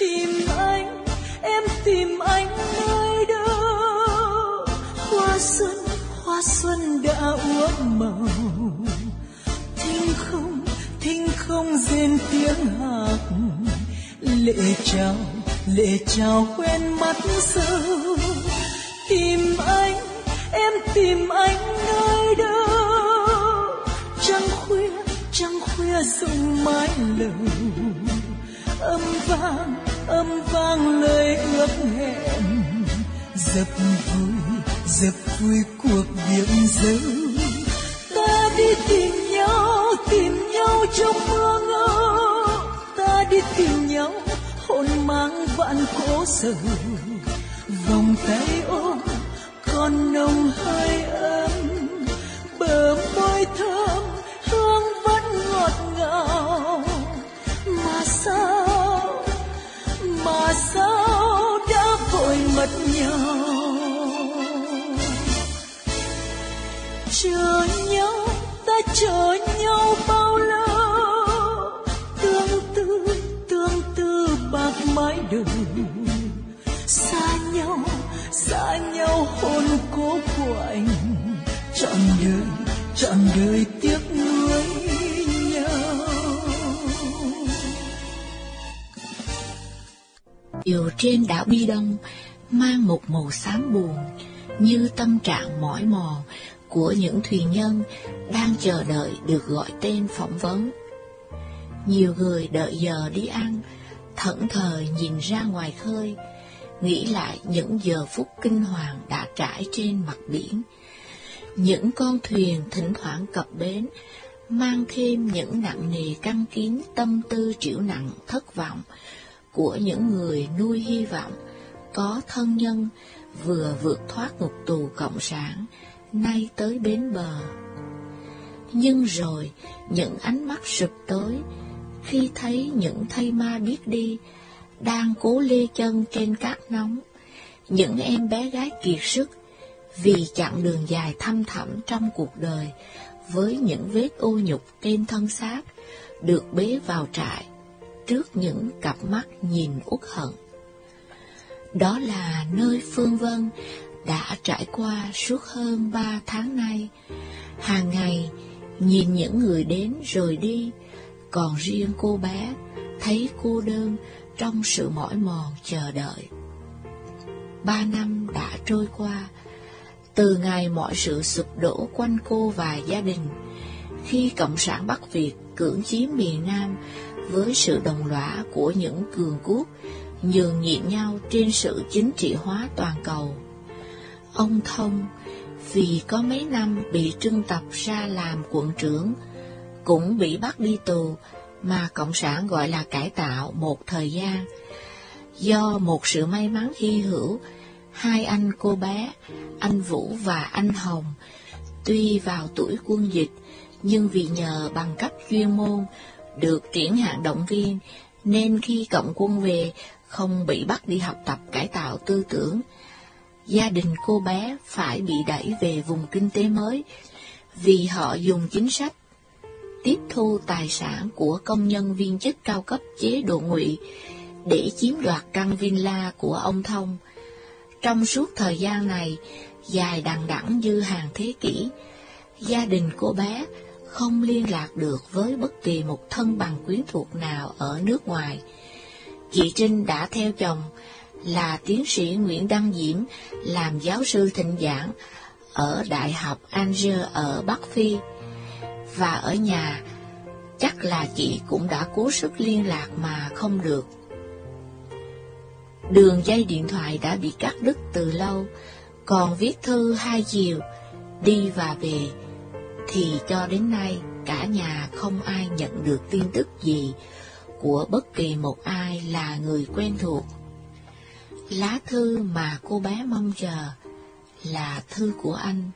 tìm anh, em tìm anh nơi đâu? Hoa xuân hoa xuân đã úa màu. Thinh không thinh không rên tiếng hạc. Lệ chào lệ chào quen mắt sâu. Tìm anh, em tìm anh nơi đâu? Trăng khuya trăng khuya rụng mái lầu. Âm vang âm vang lời ước hẹn. Dập vui dập vui cuộc viễn dấu ta đi tìm nhau tìm nhau trong mưa ngỡ ta đi tìm nhau, hồn mang vạn cố sầu vòng tay ôm còn nồng hơi ấm. Bờ môi thơm, hương vẫn ngọt ngào. Mà sao chờ nhau bao lâu? Tương tư tương tư bạc mãi đừng. Xa nhau xa nhau hôn cố của anh trọn đời trọn đời tiếc nuối nhau. Điều trên đảo Bi Đông mang một màu xám buồn, như tâm trạng mỏi mòn của những thuyền nhân đang chờ đợi được gọi tên phỏng vấn. Nhiều người đợi giờ đi ăn, thẫn thờ nhìn ra ngoài khơi, nghĩ lại những giờ phút kinh hoàng đã trải trên mặt biển. Những con thuyền thỉnh thoảng cập bến, mang thêm những nặng nề căng kín tâm tư chịu nặng thất vọng của những người nuôi hy vọng có thân nhân vừa vượt thoát ngục tù cộng sản, nay tới bến bờ. Nhưng rồi, những ánh mắt sụp tối, khi thấy những thây ma biết đi, đang cố lê chân trên cát nóng, những em bé gái kiệt sức, vì chặng đường dài thăm thẳm trong cuộc đời, với những vết ô nhục trên thân xác, được bế vào trại, trước những cặp mắt nhìn uất hận. Đó là nơi Phương Vân đã trải qua suốt hơn ba tháng nay. Hàng ngày, nhìn những người đến rồi đi, còn riêng cô bé thấy cô đơn trong sự mỏi mòn chờ đợi. Ba năm đã trôi qua, từ ngày mọi sự sụp đổ quanh cô và gia đình, khi Cộng sản Bắc Việt cưỡng chiếm miền Nam với sự đồng lõa của những cường quốc nhường nhịn nhau trên sự chính trị hóa toàn cầu. Ông Thông, vì có mấy năm bị trưng tập ra làm quận trưởng, cũng bị bắt đi tù mà Cộng sản gọi là cải tạo một thời gian. Do một sự may mắn hy hữu, hai anh cô bé, anh Vũ và anh Hồng, tuy vào tuổi quân dịch, nhưng vì nhờ bằng cấp chuyên môn được triển hạn động viên, nên khi cộng quân về không bị bắt đi học tập cải tạo tư tưởng. Gia đình cô bé phải bị đẩy về vùng kinh tế mới vì họ dùng chính sách tiếp thu tài sản của công nhân viên chức cao cấp chế độ ngụy để chiếm đoạt căn villa của ông Thông. Trong suốt thời gian này, dài đằng đẵng như hàng thế kỷ, gia đình cô bé không liên lạc được với bất kỳ một thân bằng quyến thuộc nào ở nước ngoài. Chị Trinh đã theo chồng là tiến sĩ Nguyễn Đăng Diễm làm giáo sư thịnh giảng ở Đại học Angers ở Bắc Phi. Và ở nhà, chắc là chị cũng đã cố sức liên lạc mà không được. Đường dây điện thoại đã bị cắt đứt từ lâu, còn viết thư hai chiều, đi và về, thì cho đến nay cả nhà không ai nhận được tin tức gì của bất kỳ một ai là người quen thuộc. Lá thư mà cô bé mong chờ là thư của anh.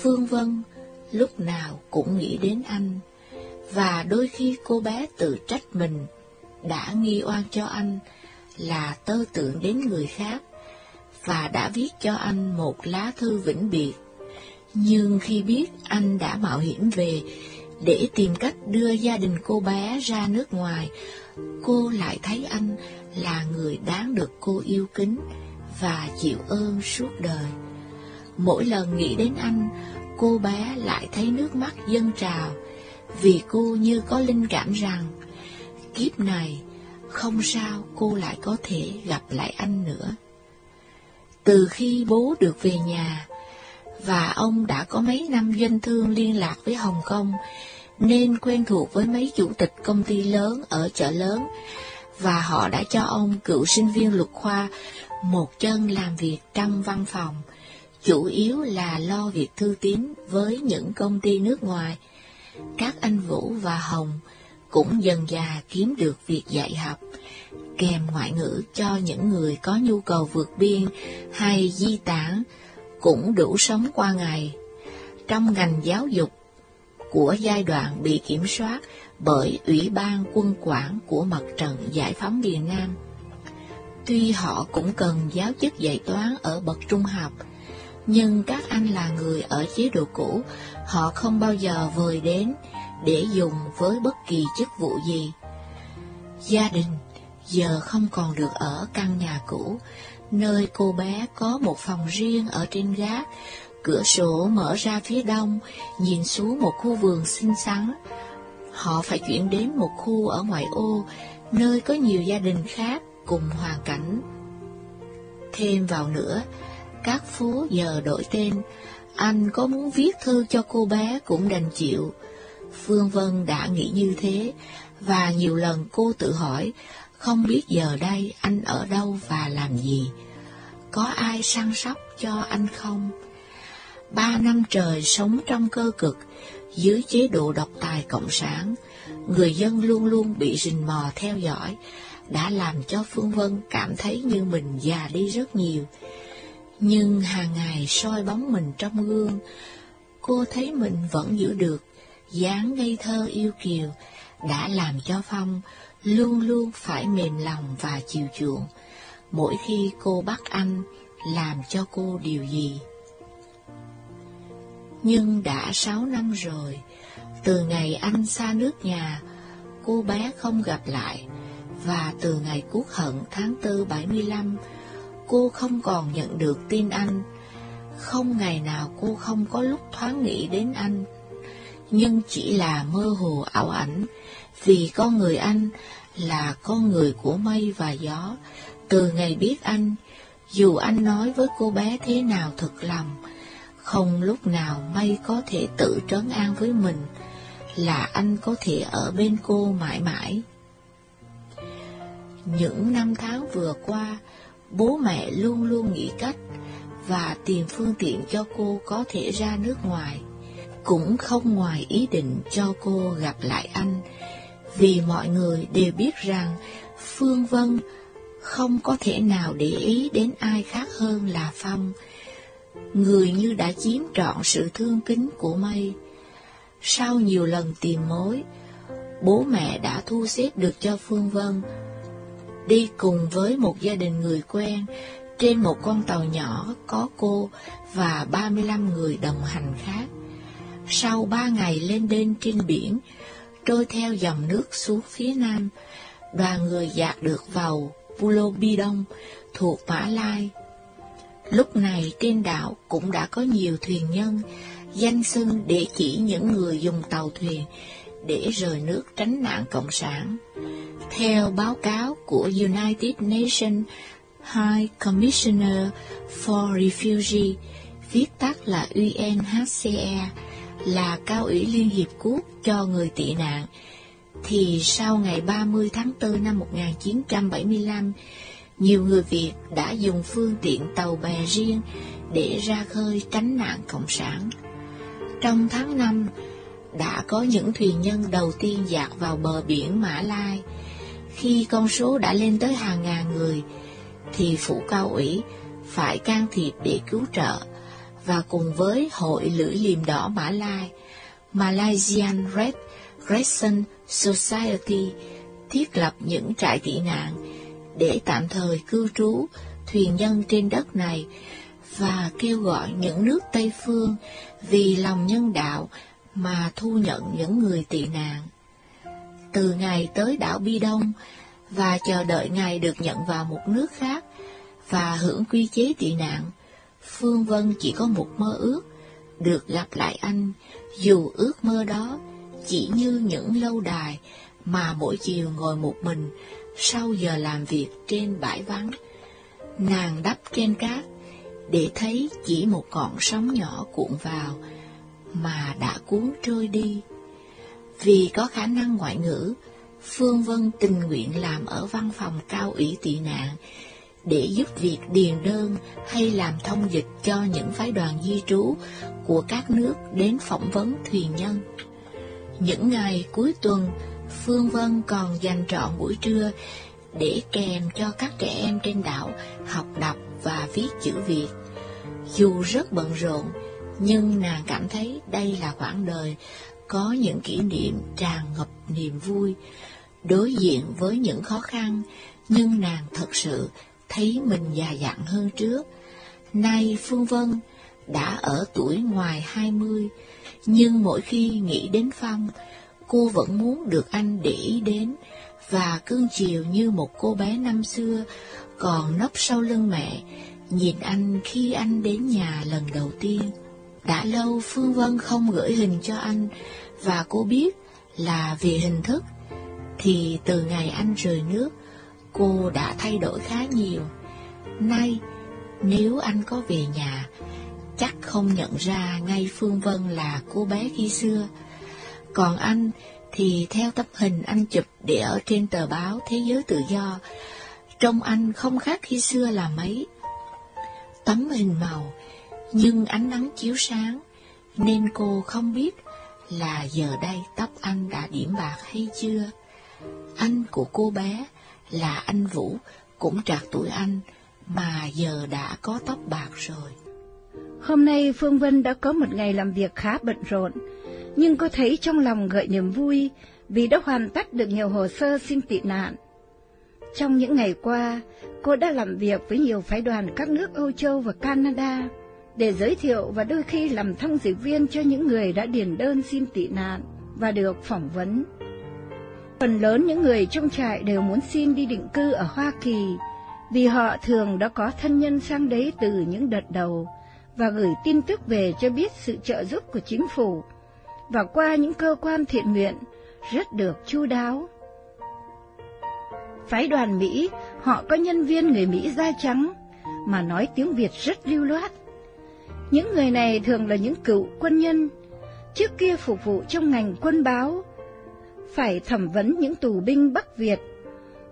Phương Vân lúc nào cũng nghĩ đến anh, và đôi khi cô bé tự trách mình đã nghi oan cho anh là tơ tưởng đến người khác, và đã viết cho anh một lá thư vĩnh biệt. Nhưng khi biết anh đã mạo hiểm về để tìm cách đưa gia đình cô bé ra nước ngoài, cô lại thấy anh là người đáng được cô yêu kính và chịu ơn suốt đời. Mỗi lần nghĩ đến anh, cô bé lại thấy nước mắt dâng trào, vì cô như có linh cảm rằng, kiếp này không sao cô lại có thể gặp lại anh nữa. Từ khi bố được về nhà, và ông đã có mấy năm doanh thương liên lạc với Hồng Kông, nên quen thuộc với mấy chủ tịch công ty lớn ở chợ lớn, và họ đã cho ông cựu sinh viên luật khoa một chân làm việc trong văn phòng, chủ yếu là lo việc thư tín với những công ty nước ngoài. Các anh Vũ và Hồng cũng dần già kiếm được việc dạy học, kèm ngoại ngữ cho những người có nhu cầu vượt biên hay di tản, cũng đủ sống qua ngày. Trong ngành giáo dục của giai đoạn bị kiểm soát bởi Ủy ban quân quản của Mặt trận Giải phóng miền Nam. Tuy họ cũng cần giáo chức dạy toán ở bậc trung học, nhưng các anh là người ở chế độ cũ, họ không bao giờ vời đến để dùng với bất kỳ chức vụ gì. Gia đình giờ không còn được ở căn nhà cũ, nơi cô bé có một phòng riêng ở trên gác, cửa sổ mở ra phía đông, nhìn xuống một khu vườn xinh xắn. Họ phải chuyển đến một khu ở ngoại ô, nơi có nhiều gia đình khác cùng hoàn cảnh. Thêm vào nữa, các phố giờ đổi tên, anh có muốn viết thư cho cô bé cũng đành chịu. Phương Vân đã nghĩ như thế, và nhiều lần cô tự hỏi, không biết giờ đây anh ở đâu và làm gì. Có ai săn sóc cho anh không? Ba năm trời sống trong cơ cực, dưới chế độ độc tài cộng sản, người dân luôn luôn bị rình mò theo dõi, đã làm cho Phương Vân cảm thấy như mình già đi rất nhiều. Nhưng hàng ngày soi bóng mình trong gương, cô thấy mình vẫn giữ được dáng ngây thơ yêu kiều, đã làm cho Phong luôn luôn phải mềm lòng và chiều chuộng, mỗi khi cô bắt anh làm cho cô điều gì. Nhưng đã sáu năm rồi, từ ngày anh xa nước nhà, cô bé không gặp lại, và từ ngày cuốc hận tháng tư 75, cô không còn nhận được tin anh. Không ngày nào cô không có lúc thoáng nghĩ đến anh, nhưng chỉ là mơ hồ ảo ảnh, vì con người anh là con người của mây và gió. Từ ngày biết anh, dù anh nói với cô bé thế nào thật lòng, không lúc nào may có thể tự trấn an với mình là anh có thể ở bên cô mãi mãi. Những năm tháng vừa qua, bố mẹ luôn luôn nghĩ cách và tìm phương tiện cho cô có thể ra nước ngoài. Cũng không ngoài ý định cho cô gặp lại anh, vì mọi người đều biết rằng Phương Vân không có thể nào để ý đến ai khác hơn là Phong, người như đã chiếm trọn sự thương kính của Mây. Sau nhiều lần tìm mối, bố mẹ đã thu xếp được cho Phương Vân đi cùng với một gia đình người quen trên một con tàu nhỏ có cô và 35 người đồng hành khác. Sau ba ngày lên đên trên biển, trôi theo dòng nước xuống phía nam, đoàn người dạt được vào Pulo Bidong thuộc Mã Lai. Lúc này trên đảo cũng đã có nhiều thuyền nhân, danh xưng để chỉ những người dùng tàu thuyền để rời nước tránh nạn cộng sản. Theo báo cáo của United Nations High Commissioner for Refugee, viết tắt là UNHCR, là cao ủy Liên Hiệp Quốc cho người tị nạn, thì sau ngày 30 tháng 4 năm 1975, nhiều người Việt đã dùng phương tiện tàu bè riêng để ra khơi tránh nạn cộng sản. Trong tháng 5, đã có những thuyền nhân đầu tiên dạt vào bờ biển Mã Lai. Khi con số đã lên tới hàng ngàn người, thì phủ cao ủy phải can thiệp để cứu trợ, và cùng với Hội Lưỡi Liềm Đỏ Mã Lai, Malaysian Red Crescent Society thiết lập những trại tị nạn để tạm thời cư trú thuyền nhân trên đất này và kêu gọi những nước Tây Phương vì lòng nhân đạo mà thu nhận những người tị nạn. Từ ngày tới đảo Bi Đông và chờ đợi ngày được nhận vào một nước khác và hưởng quy chế tị nạn, Phương Vân chỉ có một mơ ước, được gặp lại anh, dù ước mơ đó chỉ như những lâu đài mà mỗi chiều ngồi một mình sau giờ làm việc trên bãi vắng. Nàng đắp trên cát để thấy chỉ một cọn sóng nhỏ cuộn vào mà đã cuốn trôi đi. Vì có khả năng ngoại ngữ, Phương Vân tình nguyện làm ở văn phòng cao ủy tị nạn để giúp việc điền đơn hay làm thông dịch cho những phái đoàn di trú của các nước đến phỏng vấn thuyền nhân. Những ngày cuối tuần, Phương Vân còn dành trọn buổi trưa để kèm cho các trẻ em trên đảo học đọc và viết chữ Việt. Dù rất bận rộn, nhưng nàng cảm thấy đây là khoảng đời có những kỷ niệm tràn ngập niềm vui. Đối diện với những khó khăn, nhưng nàng thật sự thấy mình già dặn hơn trước. Nay Phương Vân đã ở tuổi ngoài hai mươi, nhưng mỗi khi nghĩ đến Phong, cô vẫn muốn được anh để ý đến và cưng chiều như một cô bé năm xưa còn nấp sau lưng mẹ, nhìn anh khi anh đến nhà lần đầu tiên. Đã lâu Phương Vân không gửi hình cho anh, và cô biết là vì hình thức, thì từ ngày anh rời nước, cô đã thay đổi khá nhiều. Nay, nếu anh có về nhà, chắc không nhận ra ngay Phương Vân là cô bé khi xưa. Còn anh thì theo tấm hình anh chụp để ở trên tờ báo Thế giới tự do, trông anh không khác khi xưa là mấy. Tấm hình màu, nhưng ánh nắng chiếu sáng, nên cô không biết là giờ đây tóc anh đã điểm bạc hay chưa. Anh của cô bé là anh Vũ, cũng trạc tuổi anh, mà giờ đã có tóc bạc rồi. Hôm nay Phương Vân đã có một ngày làm việc khá bận rộn, nhưng cô thấy trong lòng gợi niềm vui vì đã hoàn tất được nhiều hồ sơ xin tị nạn. Trong những ngày qua, cô đã làm việc với nhiều phái đoàn các nước Âu Châu và Canada để giới thiệu và đôi khi làm thông dịch viên cho những người đã điền đơn xin tị nạn và được phỏng vấn. Phần lớn những người trong trại đều muốn xin đi định cư ở Hoa Kỳ vì họ thường đã có thân nhân sang đấy từ những đợt đầu và gửi tin tức về cho biết sự trợ giúp của chính phủ và qua những cơ quan thiện nguyện rất được chu đáo. Phái đoàn Mỹ, họ có nhân viên người Mỹ da trắng mà nói tiếng Việt rất lưu loát. Những người này thường là những cựu quân nhân, trước kia phục vụ trong ngành quân báo, phải thẩm vấn những tù binh Bắc Việt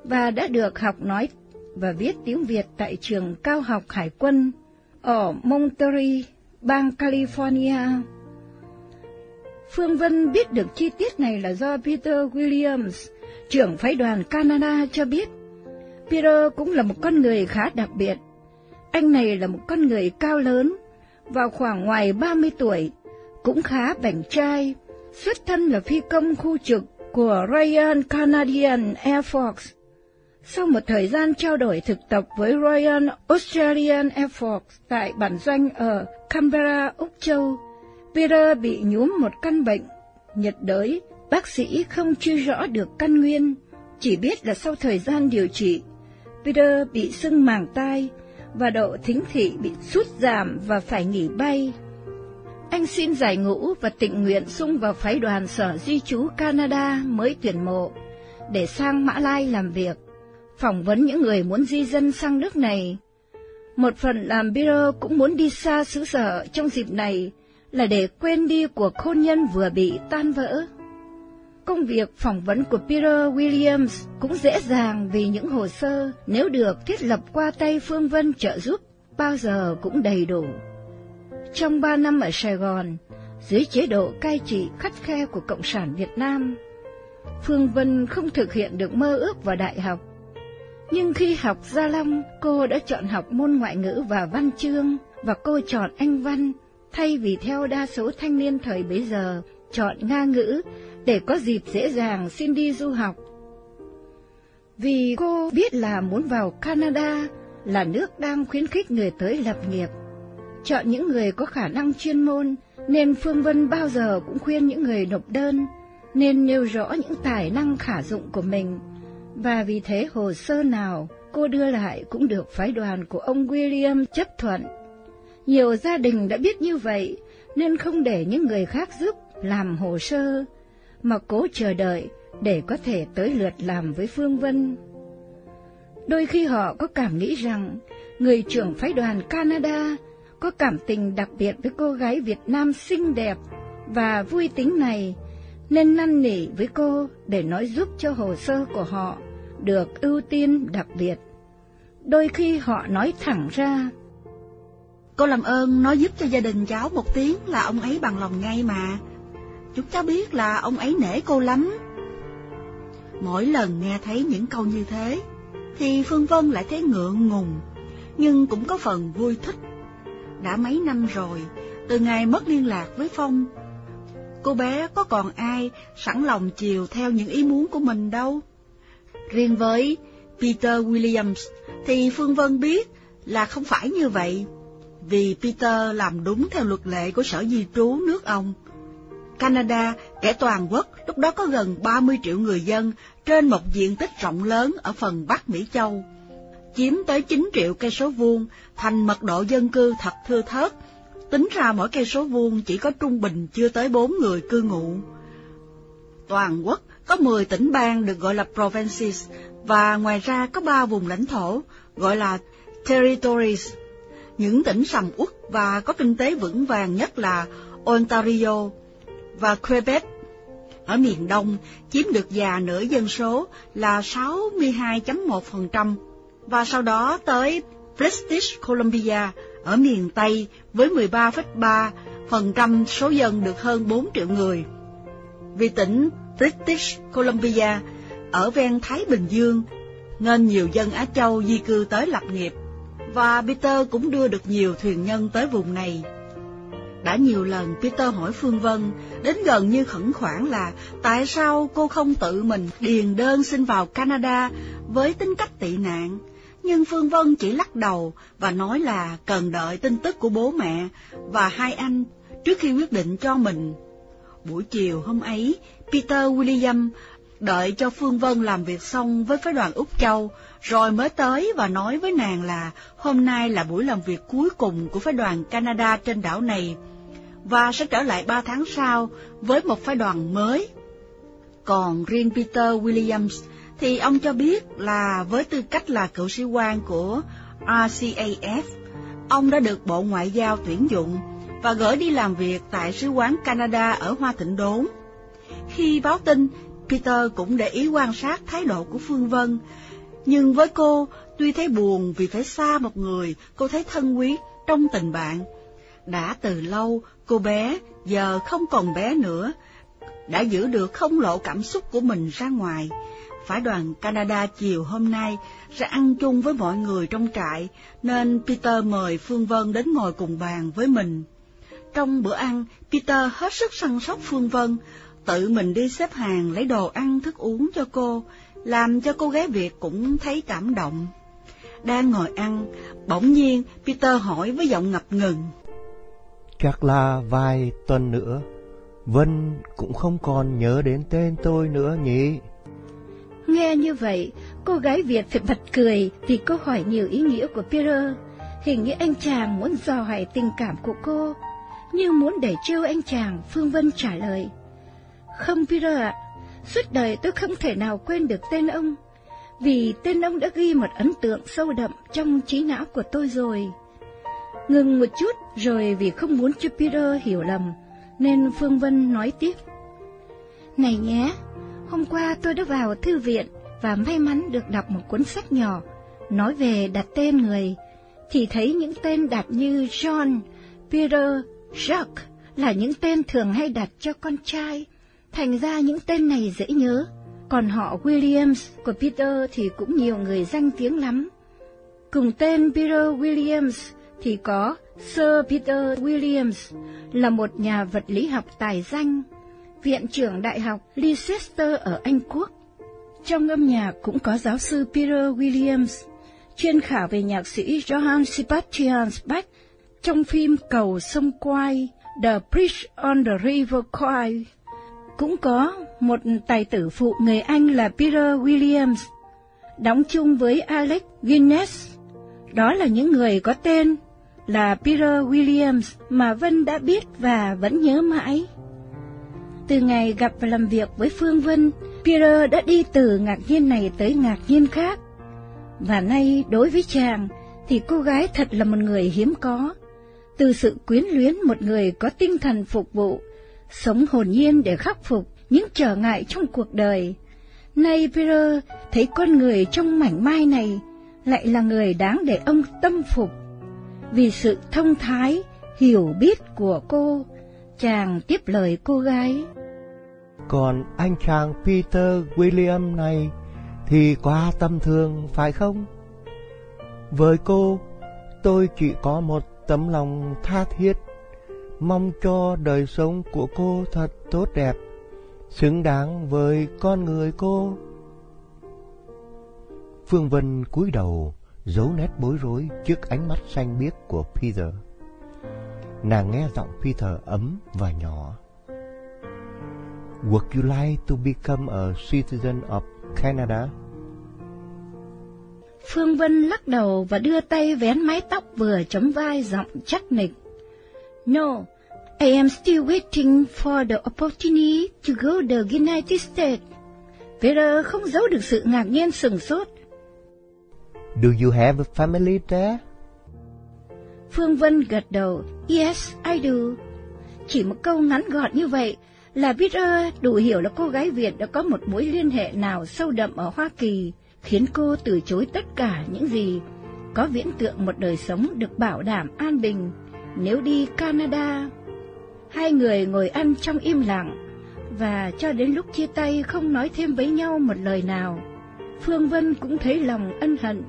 và đã được học nói và viết tiếng Việt tại trường cao học hải quân ở Monterey, bang California. Phương Vân biết được chi tiết này là do Peter Williams, trưởng phái đoàn Canada cho biết. Peter cũng là một con người khá đặc biệt. Anh này là một con người cao lớn, vào khoảng ngoài 30 tuổi, cũng khá bảnh trai, xuất thân là phi công khu trực của Royal Canadian Air Force. Sau một thời gian trao đổi thực tập với Royal Australian Air Force tại bản doanh ở Canberra, Úc Châu, Peter bị nhúm một căn bệnh nhiệt đới, bác sĩ không chưa rõ được căn nguyên, chỉ biết là sau thời gian điều trị, Peter bị sưng màng tai và độ thính thị bị sút giảm và phải nghỉ bay. Anh xin giải ngũ và tình nguyện sung vào phái đoàn sở di trú Canada mới tuyển mộ để sang Mã Lai làm việc, phỏng vấn những người muốn di dân sang nước này. Một phần làm Peter cũng muốn đi xa xứ sở trong dịp này là để quên đi cuộc hôn nhân vừa bị tan vỡ. Công việc phỏng vấn của Peter Williams cũng dễ dàng vì những hồ sơ nếu được thiết lập qua tay Phương Vân trợ giúp bao giờ cũng đầy đủ. Trong ba năm ở Sài Gòn, dưới chế độ cai trị khắt khe của Cộng sản Việt Nam, Phương Vân không thực hiện được mơ ước vào đại học. Nhưng khi học Gia Long, cô đã chọn học môn ngoại ngữ và văn chương, và cô chọn Anh văn thay vì theo đa số thanh niên thời bấy giờ chọn Nga ngữ để có dịp dễ dàng xin đi du học. Vì cô biết là muốn vào Canada là nước đang khuyến khích người tới lập nghiệp, chọn những người có khả năng chuyên môn nên Phương Vân bao giờ cũng khuyên những người nộp đơn nên nêu rõ những tài năng khả dụng của mình, và vì thế hồ sơ nào cô đưa lại cũng được phái đoàn của ông William chấp thuận. Nhiều gia đình đã biết như vậy, nên không để những người khác giúp làm hồ sơ, mà cố chờ đợi để có thể tới lượt làm với Phương Vân. Đôi khi họ có cảm nghĩ rằng người trưởng phái đoàn Canada có cảm tình đặc biệt với cô gái Việt Nam xinh đẹp và vui tính này, nên năn nỉ với cô để nói giúp cho hồ sơ của họ được ưu tiên đặc biệt. Đôi khi họ nói thẳng ra. Cô làm ơn nói giúp cho gia đình cháu một tiếng là ông ấy bằng lòng ngay mà. Chúng cháu biết là ông ấy nể cô lắm. Mỗi lần nghe thấy những câu như thế, thì Phương Vân lại thấy ngượng ngùng, nhưng cũng có phần vui thích. Đã mấy năm rồi, từ ngày mất liên lạc với Phong, cô bé có còn ai sẵn lòng chiều theo những ý muốn của mình đâu. Riêng với Peter Williams thì Phương Vân biết là không phải như vậy, vì Peter làm đúng theo luật lệ của sở di trú nước ông. Canada, kẻ toàn quốc, lúc đó có gần 30 triệu người dân trên một diện tích rộng lớn ở phần Bắc Mỹ Châu, chiếm tới 9 triệu cây số vuông, thành mật độ dân cư thật thưa thớt. Tính ra mỗi cây số vuông chỉ có trung bình chưa tới 4 người cư ngụ. Toàn quốc có 10 tỉnh bang được gọi là provinces và ngoài ra có 3 vùng lãnh thổ gọi là territories. Những tỉnh sầm uất và có kinh tế vững vàng nhất là Ontario và Quebec ở miền Đông chiếm được già nửa dân số là 62.1%, và sau đó tới British Columbia ở miền Tây với 13,3% số dân được hơn 4 triệu người. Vì tỉnh British Columbia ở ven Thái Bình Dương, nên nhiều dân Á Châu di cư tới lập nghiệp, và Peter cũng đưa được nhiều thuyền nhân tới vùng này. Đã nhiều lần Peter hỏi Phương Vân, đến gần như khẩn khoản là tại sao cô không tự mình điền đơn xin vào Canada với tính cách tị nạn. Nhưng Phương Vân chỉ lắc đầu và nói là cần đợi tin tức của bố mẹ và hai anh trước khi quyết định cho mình. Buổi chiều hôm ấy, Peter William đợi cho Phương Vân làm việc xong với phái đoàn Úc Châu, rồi mới tới và nói với nàng là hôm nay là buổi làm việc cuối cùng của phái đoàn Canada trên đảo này, và sẽ trở lại ba tháng sau với một phái đoàn mới. Còn riêng Peter Williams thì ông cho biết là với tư cách là cựu sĩ quan của RCAF, ông đã được Bộ Ngoại giao tuyển dụng và gửi đi làm việc tại sứ quán Canada ở Hoa Thịnh Đốn. Khi báo tin, Peter cũng để ý quan sát thái độ của Phương Vân, nhưng với cô, tuy thấy buồn vì phải xa một người, cô thấy thân quý trong tình bạn. Đã từ lâu, cô bé, giờ không còn bé nữa, đã giữ được không lộ cảm xúc của mình ra ngoài. phải đoàn Canada chiều hôm nay sẽ ăn chung với mọi người trong trại, nên Peter mời Phương Vân đến ngồi cùng bàn với mình. Trong bữa ăn, Peter hết sức săn sóc Phương Vân, tự mình đi xếp hàng lấy đồ ăn thức uống cho cô, làm cho cô gái Việt cũng thấy cảm động. Đang ngồi ăn, bỗng nhiên Peter hỏi với giọng ngập ngừng. Chắc là vài tuần nữa, Vân cũng không còn nhớ đến tên tôi nữa nhỉ? Nghe như vậy, cô gái Việt phải bật cười vì câu hỏi nhiều ý nghĩa của Peter. Hình như anh chàng muốn dò hỏi tình cảm của cô, nhưng muốn để trêu anh chàng, Phương Vân trả lời. Không Peter ạ, suốt đời tôi không thể nào quên được tên ông, vì tên ông đã ghi một ấn tượng sâu đậm trong trí não của tôi rồi. Ngừng một chút rồi vì không muốn cho Peter hiểu lầm, nên Phương Vân nói tiếp. Này nhé, hôm qua tôi đã vào thư viện và may mắn được đọc một cuốn sách nhỏ nói về đặt tên người, thì thấy những tên đặt như John, Peter, Jacques là những tên thường hay đặt cho con trai, thành ra những tên này dễ nhớ. Còn họ Williams của Peter thì cũng nhiều người danh tiếng lắm. Cùng tên Peter Williams thì có Sir Peter Williams là một nhà vật lý học tài danh, viện trưởng đại học Leicester ở Anh Quốc. Trong âm nhạc cũng có giáo sư Peter Williams, chuyên khảo về nhạc sĩ Johann Sebastian Bach trong phim Cầu sông Quai The Bridge on the River Kwai. Cũng có một tài tử phụ người Anh là Peter Williams, đóng chung với Alex Guinness. Đó là những người có tên là Peter Williams mà Vân đã biết và vẫn nhớ mãi. Từ ngày gặp và làm việc với Phương Vân, Peter đã đi từ ngạc nhiên này tới ngạc nhiên khác. Và nay đối với chàng thì cô gái thật là một người hiếm có. Từ sự quyến luyến một người có tinh thần phục vụ, sống hồn nhiên để khắc phục những trở ngại trong cuộc đời. Nay Peter thấy con người trong mảnh mai này lại là người đáng để ông tâm phục. Vì sự thông thái, hiểu biết của cô, chàng tiếp lời cô gái. Còn anh chàng Peter William này thì quá tâm thương phải không? Với cô, tôi chỉ có một tấm lòng tha thiết, mong cho đời sống của cô thật tốt đẹp, xứng đáng với con người cô. Phương Vân cúi đầu, giấu nét bối rối trước ánh mắt xanh biếc của Peter. Nàng nghe giọng Peter ấm và nhỏ. Would you like to become a citizen of Canada? Phương Vân lắc đầu và đưa tay vén mái tóc vừa chống vai giọng chắc nịch. No, I am still waiting for the opportunity to go to the United States. Peter không giấu được sự ngạc nhiên sừng sốt. Do you have a family there? Phương Vân gật đầu. Yes, I do. Chỉ một câu ngắn gọn như vậy là Peter đủ hiểu là cô gái Việt đã có một mối liên hệ nào sâu đậm ở Hoa Kỳ, khiến cô từ chối tất cả những gì có viễn tượng một đời sống được bảo đảm an bình nếu đi Canada. Hai người ngồi ăn trong im lặng, và cho đến lúc chia tay không nói thêm với nhau một lời nào. Phương Vân cũng thấy lòng ân hận.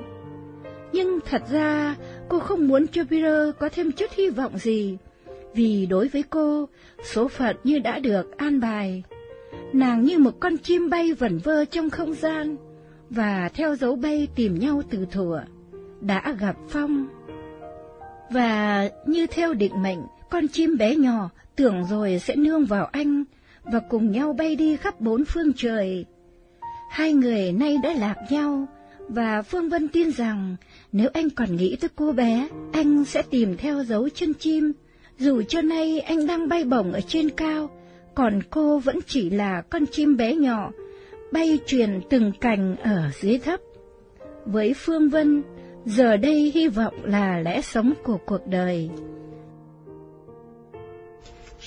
Nhưng thật ra cô không muốn cho Peter có thêm chút hy vọng gì, vì đối với cô, số phận như đã được an bài. Nàng như một con chim bay vẩn vơ trong không gian, và theo dấu bay tìm nhau từ thuở, đã gặp Phong. Và như theo định mệnh, con chim bé nhỏ tưởng rồi sẽ nương vào anh và cùng nhau bay đi khắp bốn phương trời. Hai người nay đã lạc nhau, và Phương Vân tin rằng nếu anh còn nghĩ tới cô bé, anh sẽ tìm theo dấu chân chim, dù cho nay anh đang bay bổng ở trên cao, còn cô vẫn chỉ là con chim bé nhỏ, bay truyền từng cành ở dưới thấp. Với Phương Vân, giờ đây hy vọng là lẽ sống của cuộc đời.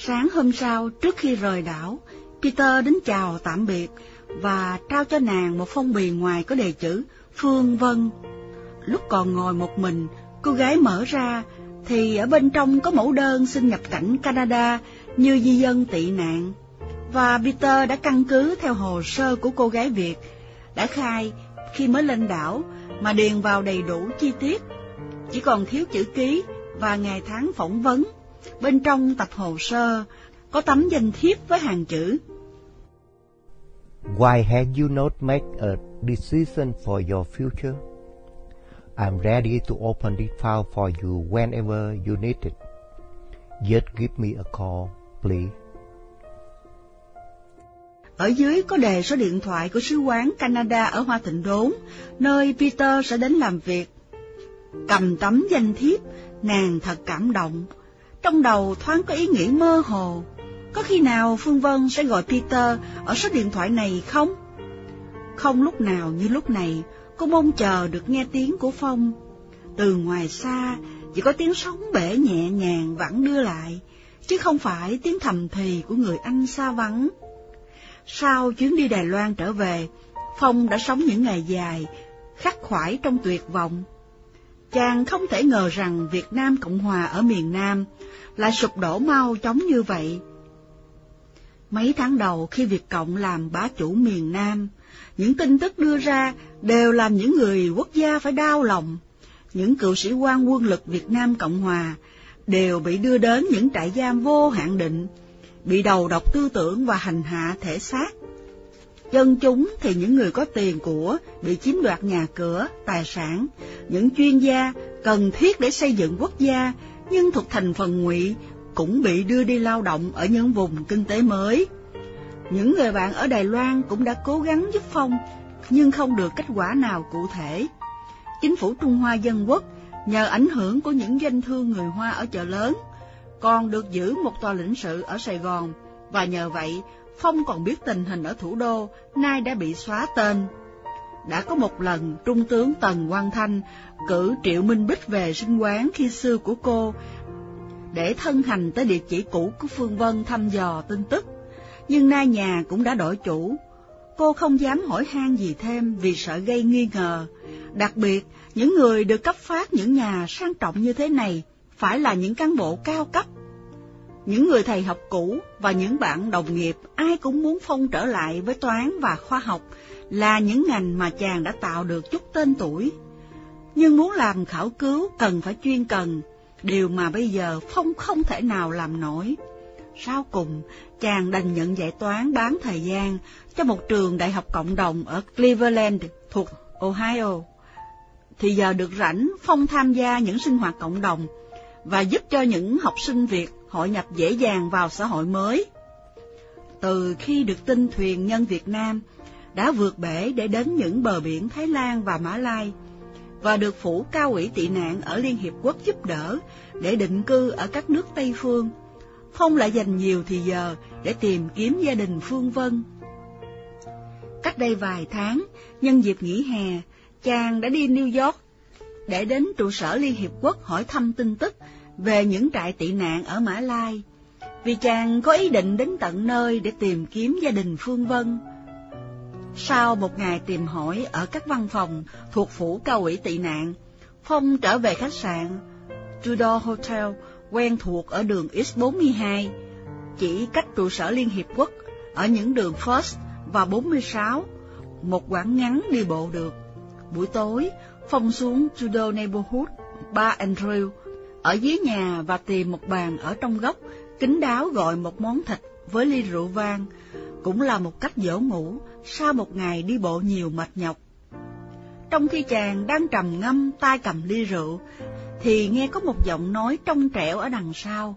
Sáng hôm sau, trước khi rời đảo, Peter đến chào tạm biệt và trao cho nàng một phong bì ngoài có đề chữ Phương Vân. Lúc còn ngồi một mình, cô gái mở ra, thì ở bên trong có mẫu đơn xin nhập cảnh Canada như di dân tị nạn. Và Peter đã căn cứ theo hồ sơ của cô gái Việt, đã khai khi mới lên đảo mà điền vào đầy đủ chi tiết. Chỉ còn thiếu chữ ký và ngày tháng phỏng vấn. Bên trong tập hồ sơ có tấm danh thiếp với hàng chữ. Why had you not made a decision for your future? I'm ready to open this file for you whenever you need it. Just give me a call, please. Ở dưới có đề số điện thoại của sứ quán Canada ở Hoa Thịnh Đốn, nơi Peter sẽ đến làm việc. Cầm tấm danh thiếp, nàng thật cảm động. Trong đầu thoáng có ý nghĩ mơ hồ. Có khi nào Phương Vân sẽ gọi Peter ở số điện thoại này không? Không lúc nào như lúc này, cô mong chờ được nghe tiếng của Phong. Từ ngoài xa, chỉ có tiếng sóng bể nhẹ nhàng vẫn đưa lại, chứ không phải tiếng thầm thì của người anh xa vắng. Sau chuyến đi Đài Loan trở về, Phong đã sống những ngày dài, khắc khoải trong tuyệt vọng. Chàng không thể ngờ rằng Việt Nam Cộng Hòa ở miền Nam lại sụp đổ mau chóng như vậy. Mấy tháng đầu khi Việt Cộng làm bá chủ miền Nam, những tin tức đưa ra đều làm những người quốc gia phải đau lòng. Những cựu sĩ quan quân lực Việt Nam Cộng Hòa đều bị đưa đến những trại giam vô hạn định, bị đầu độc tư tưởng và hành hạ thể xác. Dân chúng thì những người có tiền của bị chiếm đoạt nhà cửa, tài sản, những chuyên gia cần thiết để xây dựng quốc gia nhưng thuộc thành phần ngụy cũng bị đưa đi lao động ở những vùng kinh tế mới. Những người bạn ở Đài Loan cũng đã cố gắng giúp Phong, nhưng không được kết quả nào cụ thể. Chính phủ Trung Hoa Dân Quốc nhờ ảnh hưởng của những doanh thương người Hoa ở chợ lớn, còn được giữ một tòa lãnh sự ở Sài Gòn, và nhờ vậy Phong còn biết tình hình ở thủ đô nay đã bị xóa tên. Đã có một lần Trung tướng Tần Quang Thanh cử Triệu Minh Bích về sinh quán khi xưa của cô để thân hành tới địa chỉ cũ của Phương Vân thăm dò tin tức. Nhưng nay nhà cũng đã đổi chủ. Cô không dám hỏi han gì thêm vì sợ gây nghi ngờ. Đặc biệt, những người được cấp phát những nhà sang trọng như thế này phải là những cán bộ cao cấp. Những người thầy học cũ và những bạn đồng nghiệp ai cũng muốn Phong trở lại với toán và khoa học là những ngành mà chàng đã tạo được chút tên tuổi. Nhưng muốn làm khảo cứu cần phải chuyên cần, điều mà bây giờ Phong không thể nào làm nổi. Sau cùng, chàng đành nhận dạy toán bán thời gian cho một trường đại học cộng đồng ở Cleveland thuộc Ohio. Thì giờ được rảnh, Phong tham gia những sinh hoạt cộng đồng và giúp cho những học sinh Việt hội nhập dễ dàng vào xã hội mới. Từ khi được tin thuyền nhân Việt Nam đã vượt bể để đến những bờ biển Thái Lan và Mã Lai, và được phủ cao ủy tị nạn ở Liên Hiệp Quốc giúp đỡ để định cư ở các nước Tây Phương. Phong lại dành nhiều thì giờ để tìm kiếm gia đình Phương Vân. Cách đây vài tháng, nhân dịp nghỉ hè, chàng đã đi New York để đến trụ sở Liên Hiệp Quốc hỏi thăm tin tức về những trại tị nạn ở Mã Lai, vì chàng có ý định đến tận nơi để tìm kiếm gia đình Phương Vân. Sau một ngày tìm hỏi ở các văn phòng thuộc phủ cao ủy tị nạn, Phong trở về khách sạn Tudor Hotel quen thuộc ở đường X42, chỉ cách trụ sở Liên Hiệp Quốc ở những đường First và 46, một quãng ngắn đi bộ được. Buổi tối, Phong xuống Tudor Neighborhood Bar and Grill ở dưới nhà và tìm một bàn ở trong góc, kín đáo gọi một món thịt với ly rượu vang, cũng là một cách dỗ ngủ sau một ngày đi bộ nhiều mệt nhọc. Trong khi chàng đang trầm ngâm tay cầm ly rượu, thì nghe có một giọng nói trong trẻo ở đằng sau.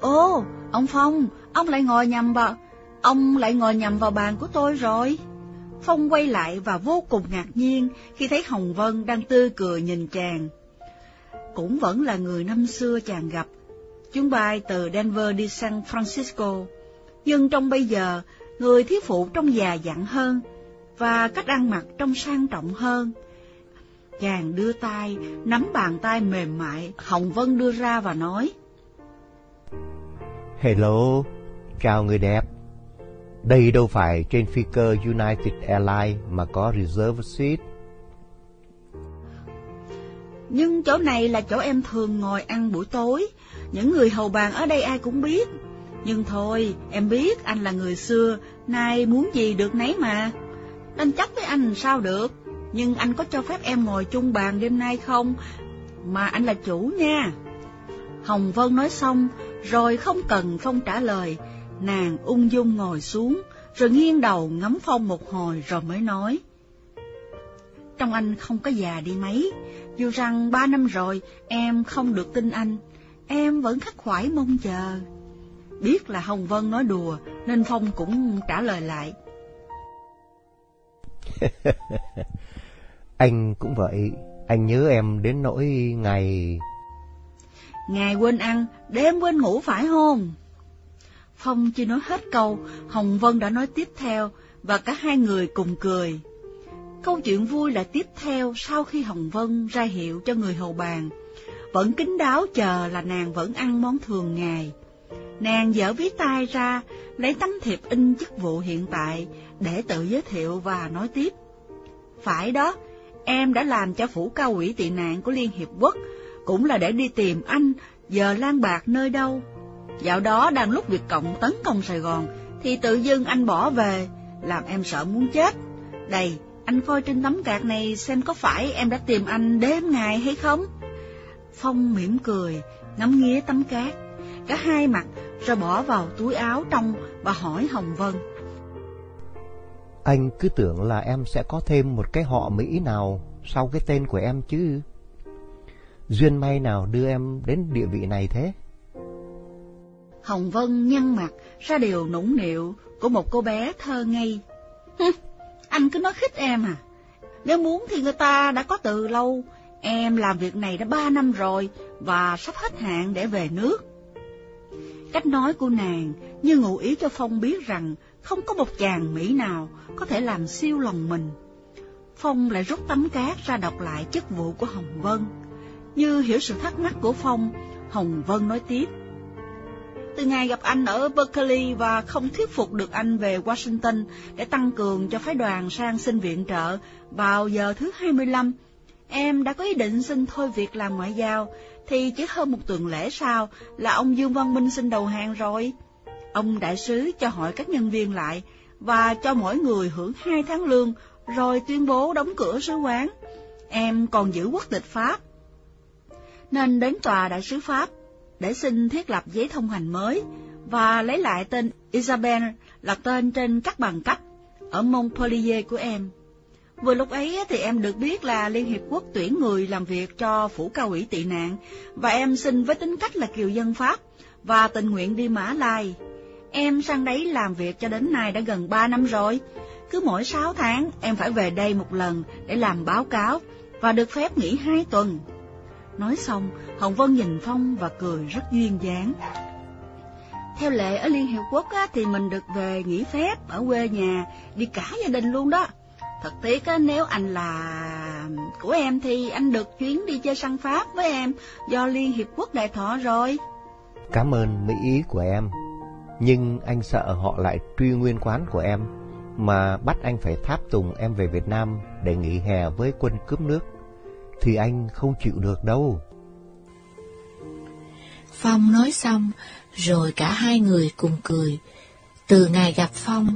Ô, ông Phong, ông lại ngồi nhầm vào, ông lại ngồi nhầm vào bàn của tôi rồi. Phong quay lại và vô cùng ngạc nhiên khi thấy Hồng Vân đang tươi cười nhìn chàng. Cũng vẫn là người năm xưa chàng gặp. Chuyến bay từ Denver đi San Francisco. Nhưng trong bây giờ, người thiếu phụ trông già dặn hơn, và cách ăn mặc trông sang trọng hơn. Chàng đưa tay, nắm bàn tay mềm mại, Hồng Vân đưa ra và nói. Hello, chào người đẹp. Đây đâu phải trên phi cơ United Airlines mà có reserve seat. Nhưng chỗ này là chỗ em thường ngồi ăn buổi tối. Những người hầu bàn ở đây ai cũng biết. Nhưng thôi, em biết anh là người xưa, nay muốn gì được nấy mà. Nên chấp với anh sao được, nhưng anh có cho phép em ngồi chung bàn đêm nay không? Mà anh là chủ nha. Hồng Vân nói xong, rồi không cần Phong trả lời, nàng ung dung ngồi xuống, rồi nghiêng đầu ngắm Phong một hồi rồi mới nói. Trong anh không có già đi mấy, dù rằng ba năm rồi em không được tin anh, em vẫn khắc khoải mong chờ. Biết là Hồng Vân nói đùa, nên Phong cũng trả lời lại. anh cũng vậy, anh nhớ em đến nỗi ngày... Ngày quên ăn, đêm quên ngủ phải không? Phong chưa nói hết câu, Hồng Vân đã nói tiếp theo, và cả hai người cùng cười. Câu chuyện vui là tiếp theo sau khi Hồng Vân ra hiệu cho người hầu bàn. Vẫn kính đáo chờ là nàng vẫn ăn món thường ngày. Nàng dở ví tay ra, lấy tấm thiệp in chức vụ hiện tại để tự giới thiệu và nói tiếp. Phải đó, em đã làm cho phủ cao ủy tị nạn của Liên Hiệp Quốc, cũng là để đi tìm anh, giờ lan bạc nơi đâu. Dạo đó đang lúc Việt Cộng tấn công Sài Gòn, thì tự dưng anh bỏ về, làm em sợ muốn chết. Đây, anh coi trên tấm cạc này xem có phải em đã tìm anh đêm ngày hay không? Phong mỉm cười, ngắm nghía tấm cát, cả hai mặt rồi bỏ vào túi áo trong và hỏi Hồng Vân. Anh cứ tưởng là em sẽ có thêm một cái họ Mỹ nào sau cái tên của em chứ. Duyên may nào đưa em đến địa vị này thế? Hồng Vân nhăn mặt ra điều nũng nịu của một cô bé thơ ngây anh cứ nói khích em à. Nếu muốn thì người ta đã có từ lâu. Em làm việc này đã ba năm rồi và sắp hết hạn để về nước. Cách nói của nàng như ngụ ý cho Phong biết rằng không có một chàng Mỹ nào có thể làm siêu lòng mình. Phong lại rút tấm cát ra đọc lại chức vụ của Hồng Vân. Như hiểu sự thắc mắc của Phong, Hồng Vân nói tiếp. Từ ngày gặp anh ở Berkeley và không thuyết phục được anh về Washington để tăng cường cho phái đoàn sang xin viện trợ vào giờ thứ 25, em đã có ý định xin thôi việc làm ngoại giao, thì chỉ hơn một tuần lễ sau là ông Dương Văn Minh xin đầu hàng rồi. Ông đại sứ cho hỏi các nhân viên lại và cho mỗi người hưởng hai tháng lương, rồi tuyên bố đóng cửa sứ quán. Em còn giữ quốc tịch Pháp. Nên đến tòa đại sứ Pháp để xin thiết lập giấy thông hành mới và lấy lại tên Isabel là tên trên các bằng cấp ở Montpellier của em. Vừa lúc ấy thì em được biết là Liên Hiệp Quốc tuyển người làm việc cho phủ cao ủy tị nạn, và em xin với tính cách là kiều dân Pháp, và tình nguyện đi Mã Lai. Em sang đấy làm việc cho đến nay đã gần ba năm rồi. Cứ mỗi sáu tháng em phải về đây một lần để làm báo cáo, và được phép nghỉ hai tuần. Nói xong, Hồng Vân nhìn Phong và cười rất duyên dáng. Theo lệ ở Liên Hiệp Quốc á, thì mình được về nghỉ phép ở quê nhà, đi cả gia đình luôn đó. Thật tiếc á, nếu anh là của em thì anh được chuyến đi chơi săn Pháp với em do Liên Hiệp Quốc đại thọ rồi. Cảm ơn mỹ ý của em, nhưng anh sợ họ lại truy nguyên quán của em, mà bắt anh phải tháp tùng em về Việt Nam để nghỉ hè với quân cướp nước, thì anh không chịu được đâu. Phong nói xong, rồi cả hai người cùng cười. Từ ngày gặp Phong,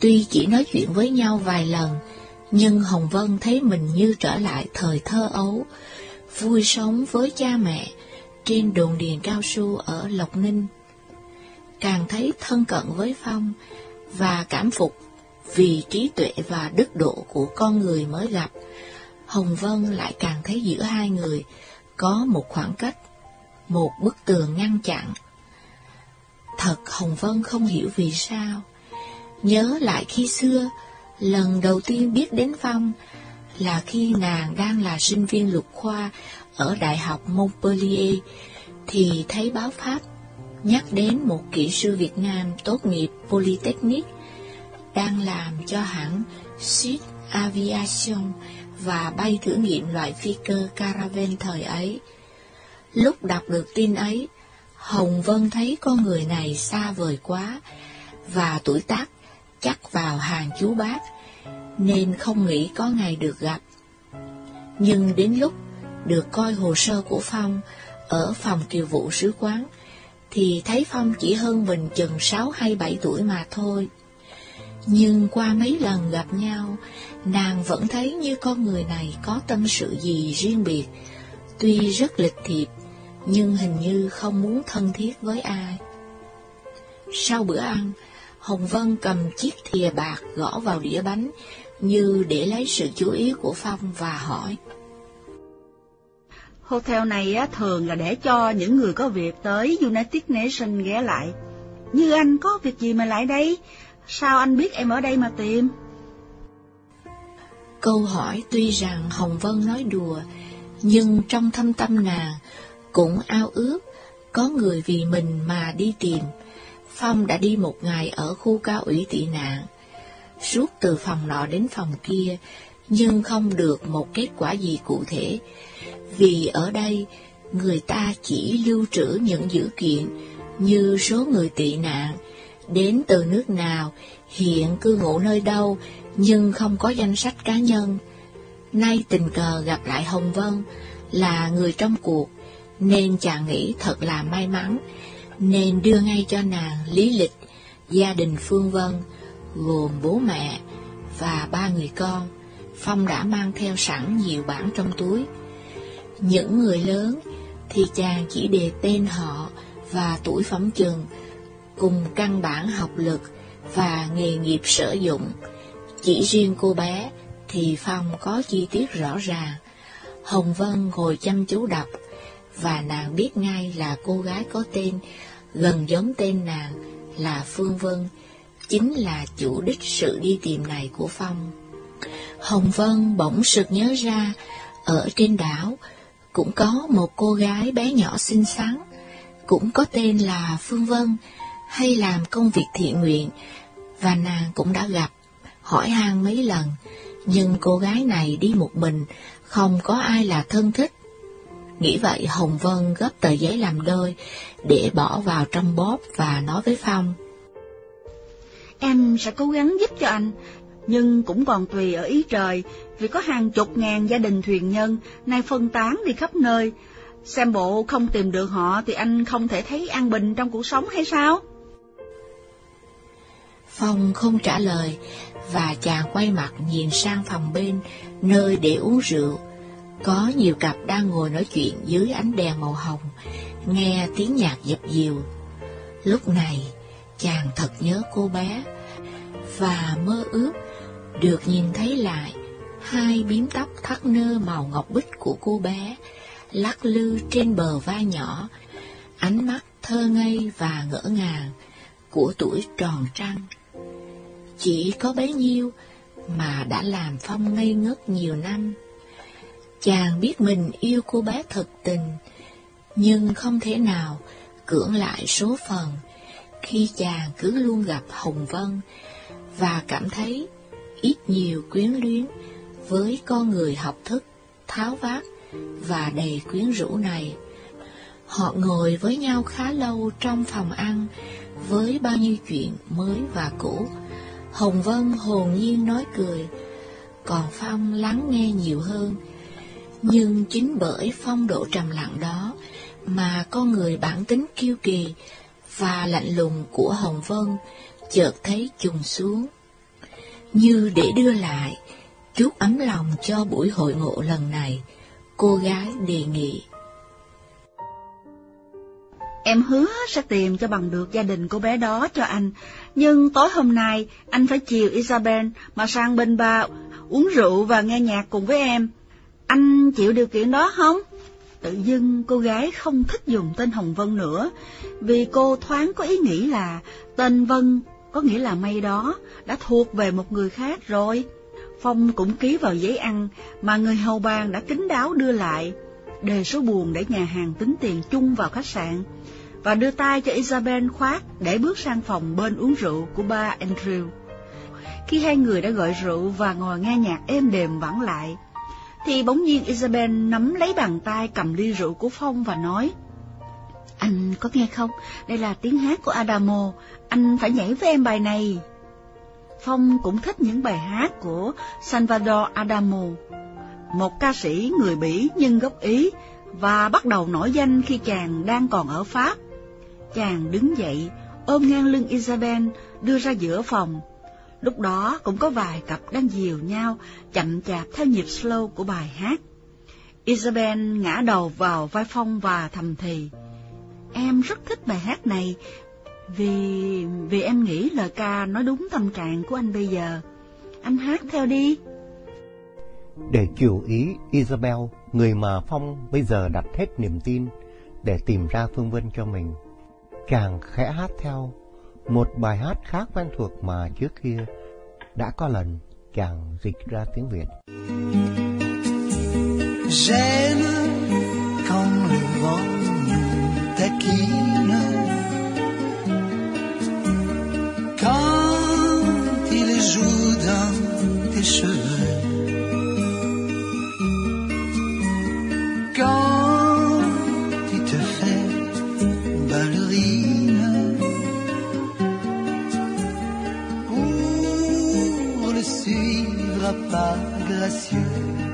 tuy chỉ nói chuyện với nhau vài lần, nhưng Hồng Vân thấy mình như trở lại thời thơ ấu, vui sống với cha mẹ trên đồn điền cao su ở Lộc Ninh. Càng thấy thân cận với Phong và cảm phục vì trí tuệ và đức độ của con người mới gặp, Hồng Vân lại càng thấy giữa hai người có một khoảng cách, một bức tường ngăn chặn. Thật Hồng Vân không hiểu vì sao. Nhớ lại khi xưa, Lần đầu tiên biết đến Phong là khi nàng đang là sinh viên luật khoa ở Đại học Montpellier, thì thấy báo Pháp nhắc đến một kỹ sư Việt Nam tốt nghiệp Polytechnic đang làm cho hãng Swiss Aviation và bay thử nghiệm loại phi cơ Caravan thời ấy. Lúc đọc được tin ấy, Hồng Vân thấy con người này xa vời quá, và tuổi tác chắc vào hàng chú bác, nên không nghĩ có ngày được gặp. Nhưng đến lúc được coi hồ sơ của Phong ở phòng kiều vụ sứ quán, thì thấy Phong chỉ hơn mình chừng sáu hay bảy tuổi mà thôi. Nhưng qua mấy lần gặp nhau, nàng vẫn thấy như con người này có tâm sự gì riêng biệt, tuy rất lịch thiệp, nhưng hình như không muốn thân thiết với ai. Sau bữa ăn, Hồng Vân cầm chiếc thìa bạc gõ vào đĩa bánh, như để lấy sự chú ý của Phong và hỏi. Hotel này thường là để cho những người có việc tới United Nations ghé lại. Như anh có việc gì mà lại đây? Sao anh biết em ở đây mà tìm? Câu hỏi tuy rằng Hồng Vân nói đùa, nhưng trong thâm tâm nàng cũng ao ước có người vì mình mà đi tìm. Phong đã đi một ngày ở khu cao ủy tị nạn, suốt từ phòng nọ đến phòng kia, nhưng không được một kết quả gì cụ thể, vì ở đây người ta chỉ lưu trữ những dữ kiện như số người tị nạn, đến từ nước nào, hiện cư ngụ nơi đâu, nhưng không có danh sách cá nhân. Nay tình cờ gặp lại Hồng Vân là người trong cuộc, nên chàng nghĩ thật là may mắn, nên đưa ngay cho nàng lý lịch gia đình Phương Vân, gồm bố mẹ và ba người con. Phong đã mang theo sẵn nhiều bản trong túi. Những người lớn thì chàng chỉ đề tên họ và tuổi phẩm chừng, cùng căn bản học lực và nghề nghiệp sử dụng. Chỉ riêng cô bé thì Phong có chi tiết rõ ràng. Hồng Vân ngồi chăm chú đọc, và nàng biết ngay là cô gái có tên gần giống tên nàng là Phương Vân, chính là chủ đích sự đi tìm này của Phong. Hồng Vân bỗng sực nhớ ra, ở trên đảo cũng có một cô gái bé nhỏ xinh xắn, cũng có tên là Phương Vân, hay làm công việc thiện nguyện, và nàng cũng đã gặp, hỏi han mấy lần, nhưng cô gái này đi một mình, không có ai là thân thích. Nghĩ vậy Hồng Vân gấp tờ giấy làm đôi để bỏ vào trong bóp và nói với Phong. Em sẽ cố gắng giúp cho anh, nhưng cũng còn tùy ở ý trời, vì có hàng chục ngàn gia đình thuyền nhân nay phân tán đi khắp nơi. Xem bộ không tìm được họ thì anh không thể thấy an bình trong cuộc sống hay sao? Phong không trả lời, và chàng quay mặt nhìn sang phòng bên, nơi để uống rượu. Có nhiều cặp đang ngồi nói chuyện dưới ánh đèn màu hồng, nghe tiếng nhạc dập dìu. Lúc này, chàng thật nhớ cô bé, và mơ ước được nhìn thấy lại hai biếm tóc thắt nơ màu ngọc bích của cô bé, lắc lư trên bờ vai nhỏ, ánh mắt thơ ngây và ngỡ ngàng của tuổi tròn trăng. Chỉ có bấy nhiêu mà đã làm Phong ngây ngất nhiều năm. Chàng biết mình yêu cô bé thật tình, nhưng không thể nào cưỡng lại số phận khi chàng cứ luôn gặp Hồng Vân và cảm thấy ít nhiều quyến luyến với con người học thức, tháo vát và đầy quyến rũ này. Họ ngồi với nhau khá lâu trong phòng ăn với bao nhiêu chuyện mới và cũ. Hồng Vân hồn nhiên nói cười, còn Phong lắng nghe nhiều hơn. Nhưng chính bởi phong độ trầm lặng đó mà con người bản tính kiêu kỳ và lạnh lùng của Hồng Vân chợt thấy trùng xuống. Như để đưa lại chút ấm lòng cho buổi hội ngộ lần này, cô gái đề nghị. Em hứa sẽ tìm cho bằng được gia đình cô bé đó cho anh, nhưng tối hôm nay anh phải chiều Isabel mà sang bên ba uống rượu và nghe nhạc cùng với em. Anh chịu điều kiện đó không? Tự dưng cô gái không thích dùng tên Hồng Vân nữa, vì cô thoáng có ý nghĩ là tên Vân có nghĩa là mây đó đã thuộc về một người khác rồi. Phong cũng ký vào giấy ăn mà người hầu bàn đã kính đáo đưa lại, đề số buồn để nhà hàng tính tiền chung vào khách sạn, và đưa tay cho Isabel khoác để bước sang phòng bên uống rượu của ba Andrew. Khi hai người đã gọi rượu và ngồi nghe nhạc êm đềm vẳng lại, thì bỗng nhiên Isabel nắm lấy bàn tay cầm ly rượu của Phong và nói, Anh có nghe không? Đây là tiếng hát của Adamo, anh phải nhảy với em bài này. Phong cũng thích những bài hát của Salvador Adamo, một ca sĩ người Bỉ nhưng gốc Ý, và bắt đầu nổi danh khi chàng đang còn ở Pháp. Chàng đứng dậy, ôm ngang lưng Isabel, đưa ra giữa phòng. Lúc đó cũng có vài cặp đang dìu nhau, chậm chạp theo nhịp slow của bài hát. Isabel ngã đầu vào vai Phong và thầm thì. Em rất thích bài hát này, vì vì em nghĩ lời ca nói đúng tâm trạng của anh bây giờ. Anh hát theo đi. Để chiều ý Isabel, người mà Phong bây giờ đặt hết niềm tin để tìm ra Phương Vân cho mình, chàng khẽ hát theo một bài hát khá quen thuộc mà trước kia đã có lần chàng dịch ra tiếng Việt. J'aime quand le vent taquine quand il joue dans tes cheveux. Bless you.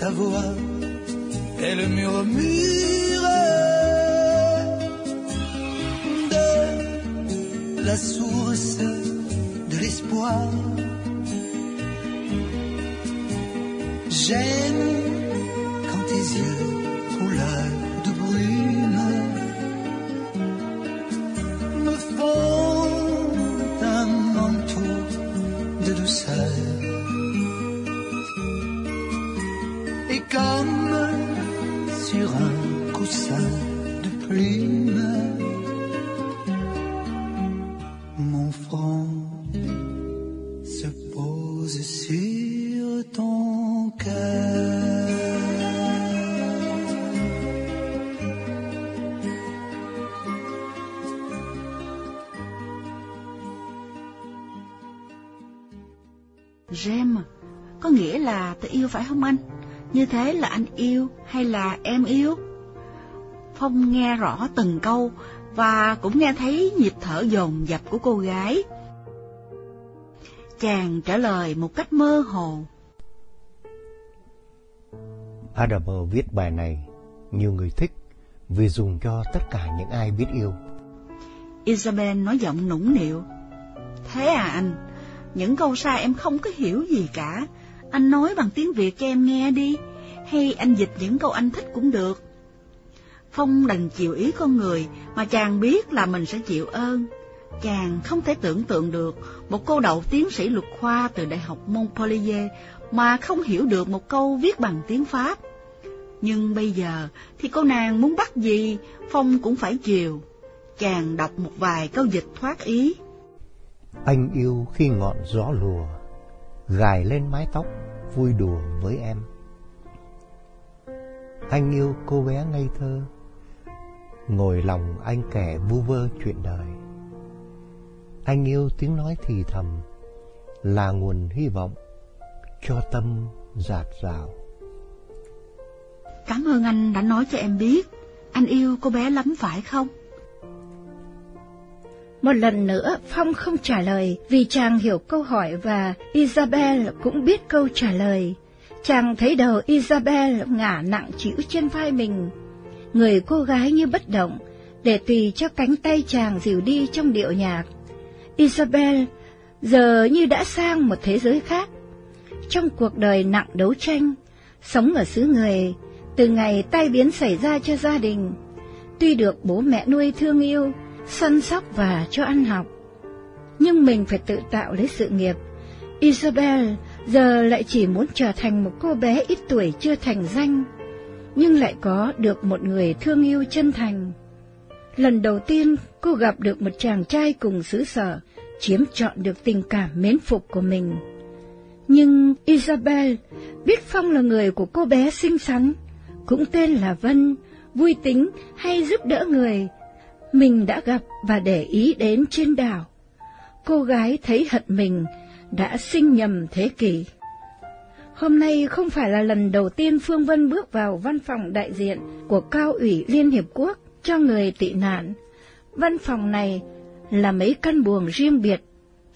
Ta voix, elle murmure de la source de l'espoir. J'aime quand tes yeux yêu hay là em yêu? Phong nghe rõ từng câu và cũng nghe thấy nhịp thở dồn dập của cô gái. Chàng trả lời một cách mơ hồ. Adamo viết bài này nhiều người thích vì dùng cho tất cả những ai biết yêu. Isabel nói giọng nũng nịu. Thế à anh, những câu sai em không có hiểu gì cả. Anh nói bằng tiếng Việt cho em nghe đi, hay anh dịch những câu anh thích cũng được. Phong đành chịu ý con người mà chàng biết là mình sẽ chịu ơn. Chàng không thể tưởng tượng được một cô đậu tiến sĩ luật khoa từ Đại học Montpellier mà không hiểu được một câu viết bằng tiếng Pháp. Nhưng bây giờ thì cô nàng muốn bắt gì, Phong cũng phải chiều. Chàng đọc một vài câu dịch thoát ý. Anh yêu khi ngọn gió lùa, gài lên mái tóc, vui đùa với em. Anh yêu cô bé ngây thơ, ngồi lòng anh kể vu vơ chuyện đời. Anh yêu tiếng nói thì thầm, là nguồn hy vọng cho tâm dạt dào. Cảm ơn anh đã nói cho em biết, anh yêu cô bé lắm phải không? Một lần nữa, Phong không trả lời vì chàng hiểu câu hỏi và Isabel cũng biết câu trả lời. Chàng thấy đầu Isabel ngả nặng chịu trên vai mình. Người cô gái như bất động, để tùy cho cánh tay chàng dịu đi trong điệu nhạc. Isabel giờ như đã sang một thế giới khác. Trong cuộc đời nặng đấu tranh, sống ở xứ người, từ ngày tai biến xảy ra cho gia đình, tuy được bố mẹ nuôi thương yêu, săn sóc và cho ăn học. Nhưng mình phải tự tạo lấy sự nghiệp. Isabel giờ lại chỉ muốn trở thành một cô bé ít tuổi chưa thành danh, nhưng lại có được một người thương yêu chân thành. Lần đầu tiên cô gặp được một chàng trai cùng xứ sở, chiếm trọn được tình cảm mến phục của mình. Nhưng Isabel biết Phong là người của cô bé xinh xắn, cũng tên là Vân, vui tính hay giúp đỡ người, mình đã gặp và để ý đến trên đảo. Cô gái thấy hận mình đã sinh nhầm thế kỷ. Hôm nay không phải là lần đầu tiên Phương Vân bước vào văn phòng đại diện của Cao ủy Liên Hiệp Quốc cho người tị nạn. Văn phòng này là mấy căn buồng riêng biệt,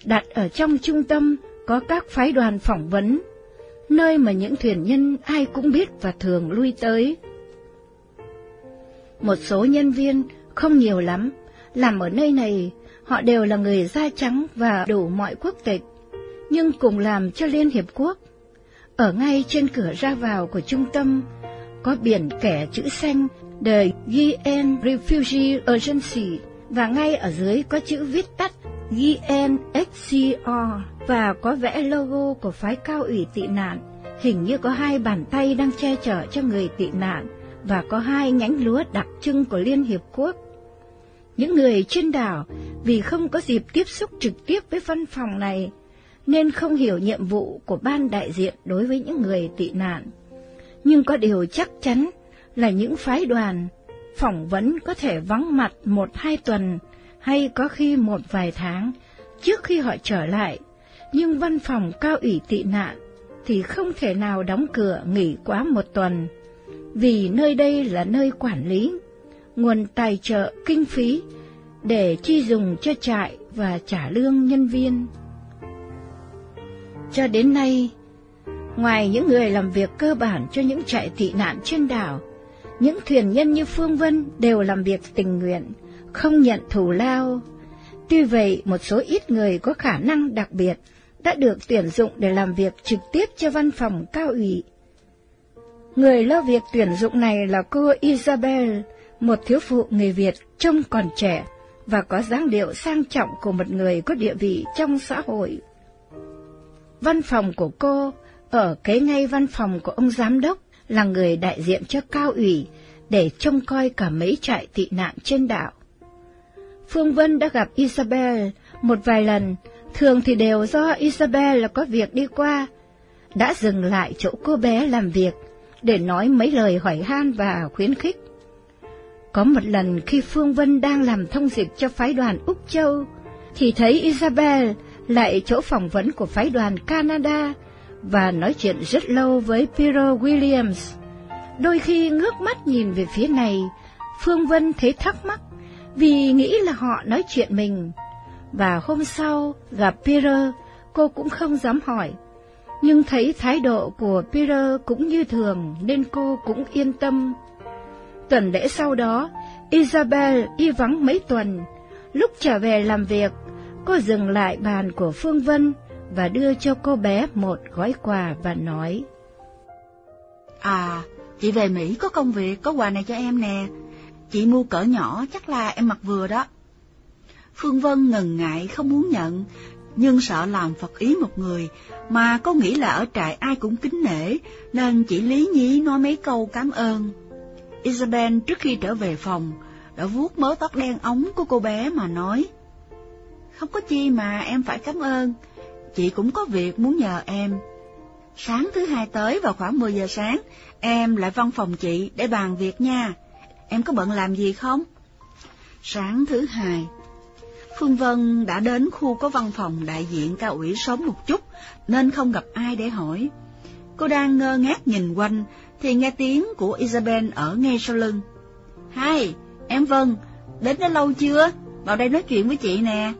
đặt ở trong trung tâm có các phái đoàn phỏng vấn, nơi mà những thuyền nhân ai cũng biết và thường lui tới. Một số nhân viên không nhiều lắm, làm ở nơi này, họ đều là người da trắng và đủ mọi quốc tịch, nhưng cùng làm cho Liên Hiệp Quốc. Ở ngay trên cửa ra vào của trung tâm, có biển kẻ chữ xanh The UN Refugee Agency và ngay ở dưới có chữ viết tắt UNHCR và có vẽ logo của phái cao ủy tị nạn. Hình như có hai bàn tay đang che chở cho người tị nạn và có hai nhánh lúa đặc trưng của Liên Hiệp Quốc. Những người trên đảo vì không có dịp tiếp xúc trực tiếp với văn phòng này, nên không hiểu nhiệm vụ của ban đại diện đối với những người tị nạn. Nhưng có điều chắc chắn là những phái đoàn phỏng vấn có thể vắng mặt một hai tuần hay có khi một vài tháng trước khi họ trở lại, nhưng văn phòng cao ủy tị nạn thì không thể nào đóng cửa nghỉ quá một tuần, vì nơi đây là nơi quản lý, nguồn tài trợ kinh phí để chi dùng cho trại và trả lương nhân viên. Cho đến nay, ngoài những người làm việc cơ bản cho những trại tị nạn trên đảo, những thuyền nhân như Phương Vân đều làm việc tình nguyện, không nhận thù lao. Tuy vậy, một số ít người có khả năng đặc biệt đã được tuyển dụng để làm việc trực tiếp cho văn phòng cao ủy. Người lo việc tuyển dụng này là cô Isabel, một thiếu phụ người Việt trông còn trẻ và có dáng điệu sang trọng của một người có địa vị trong xã hội. Văn phòng của cô ở kế ngay văn phòng của ông giám đốc là người đại diện cho cao ủy để trông coi cả mấy trại tị nạn trên đảo. Phương Vân đã gặp Isabel một vài lần, thường thì đều do Isabel là có việc đi qua, đã dừng lại chỗ cô bé làm việc để nói mấy lời hỏi han và khuyến khích. Có một lần khi Phương Vân đang làm thông dịch cho phái đoàn Úc Châu, thì thấy Isabel lại chỗ phỏng vấn của phái đoàn Canada và nói chuyện rất lâu với Peter Williams. Đôi khi ngước mắt nhìn về phía này, Phương Vân thấy thắc mắc vì nghĩ là họ nói chuyện mình. Và hôm sau gặp Peter, cô cũng không dám hỏi. Nhưng thấy thái độ của Peter cũng như thường nên cô cũng yên tâm. Tuần lễ sau đó, Isabel y vắng mấy tuần. Lúc trở về làm việc, cô dừng lại bàn của Phương Vân và đưa cho cô bé một gói quà và nói. À, chị về Mỹ có công việc, có quà này cho em nè. Chị mua cỡ nhỏ chắc là em mặc vừa đó. Phương Vân ngần ngại không muốn nhận, nhưng sợ làm phật ý một người, mà có nghĩ là ở trại ai cũng kính nể, nên chỉ lý nhí nói mấy câu cảm ơn. Isabel trước khi trở về phòng, đã vuốt mớ tóc đen ống của cô bé mà nói. Không có chi mà em phải cảm ơn, chị cũng có việc muốn nhờ em. Sáng thứ hai tới vào khoảng 10 giờ sáng, em lại văn phòng chị để bàn việc nha. Em có bận làm gì không? Sáng thứ hai, Phương Vân đã đến khu có văn phòng đại diện cao ủy sớm một chút, nên không gặp ai để hỏi. Cô đang ngơ ngác nhìn quanh, thì nghe tiếng của Isabel ở ngay sau lưng. Hai, em Vân, đến đã lâu chưa? Vào đây nói chuyện với chị nè.